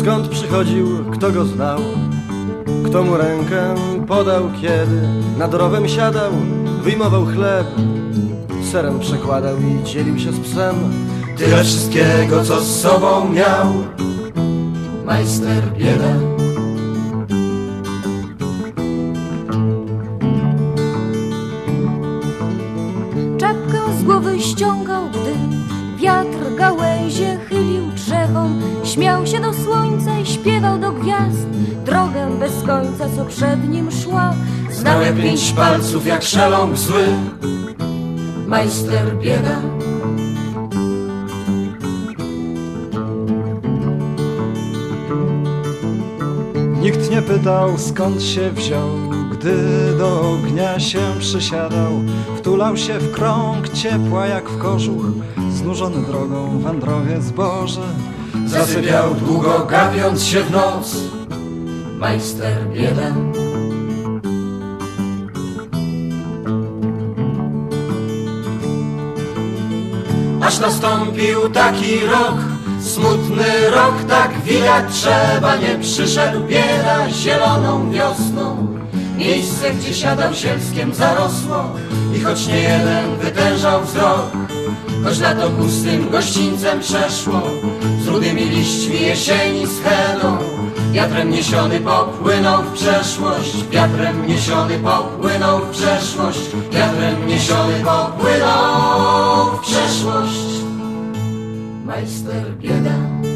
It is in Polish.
Skąd przychodził, kto go znał? Kto mu rękę podał, kiedy nad rowem siadał, wyjmował chleb, serem przekładał i dzielił się z psem. Tyle wszystkiego, co z sobą miał, majster bieda. Czapkę z głowy ściągał, gdy wiatr gałęzie chylił drzewom. Śmiał się do słońca i śpiewał do gwiazd drogę bez końca, co przed nim szła. Znał jak pięć palców, jak szeląg zły, majster bieda. Nikt nie pytał skąd się wziął, gdy do ognia się przysiadał. Wtulał się w krąg ciepła jak w kożuch, znużony drogą wędrowiec Boże. Zasypiał długo, gapiąc się w noc, majster bieda. Aż nastąpił taki rok, smutny rok, tak widać trzeba, nie przyszedł bieda zieloną wiosną. Miejsce, gdzie siadał sielskiem zarosło i choć nie jeden wytężał wzrok, choć lato pustym gościńcem przeszło, z rudymi liśćmi jesieni z hedą, wiatrem niesiony popłynął w przeszłość, wiatrem niesiony popłynął w przeszłość, wiatrem niesiony popłynął w przeszłość. Majster bieda.